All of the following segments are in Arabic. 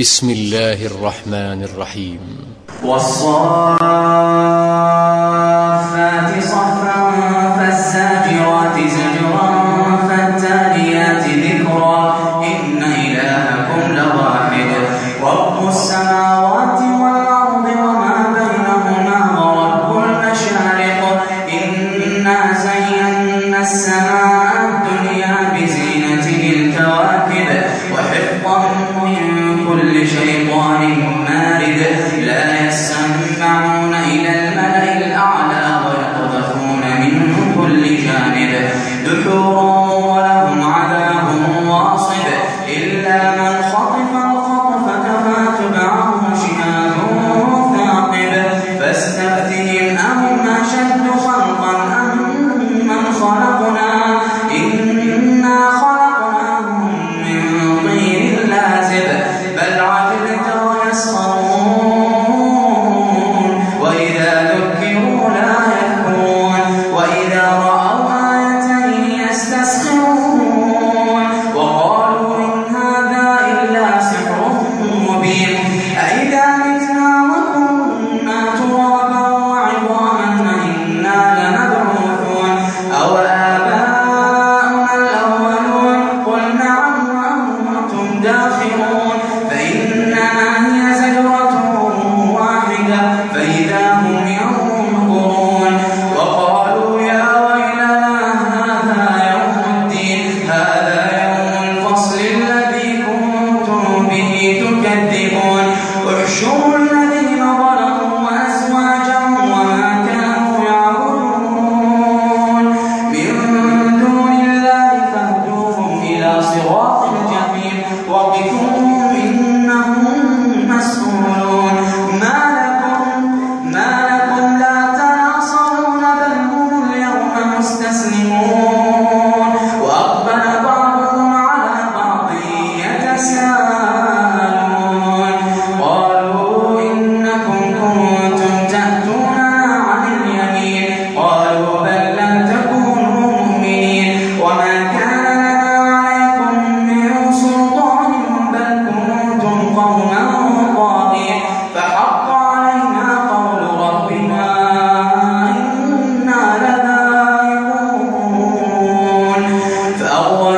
بسم الله الرحمن الرحيم. والصافات ولهم عذاب واصب.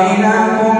وإلهكم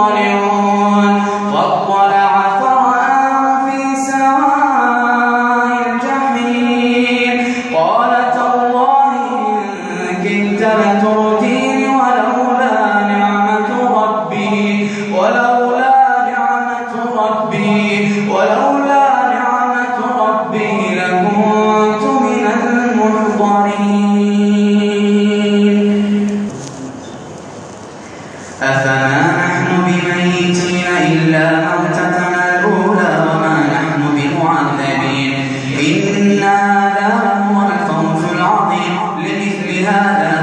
صَارِعُونَ nada.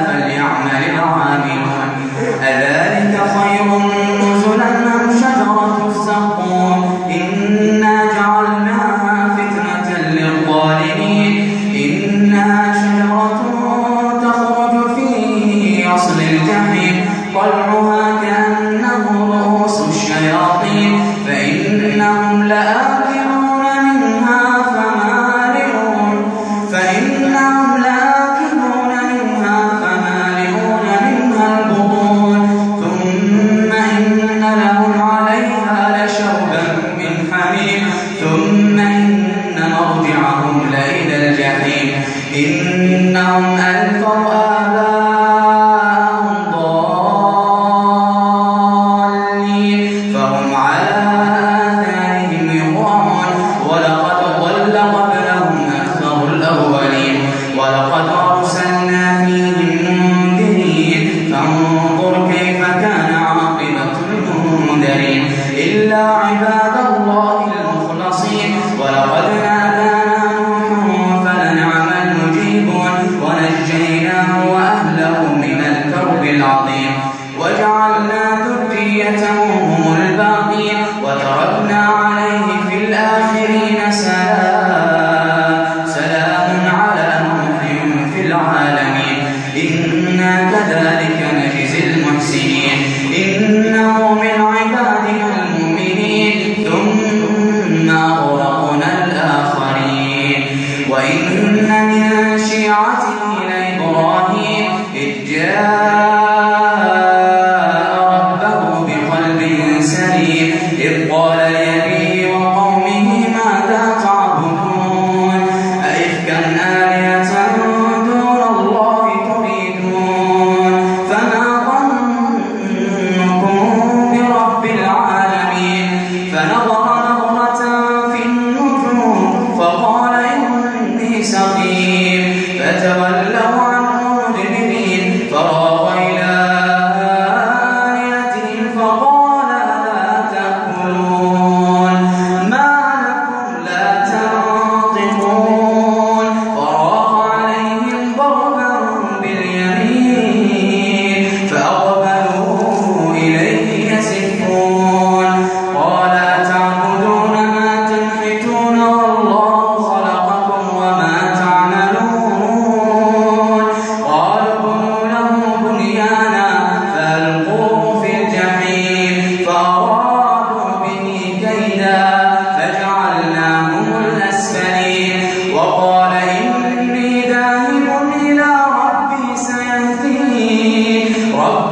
Yeah. من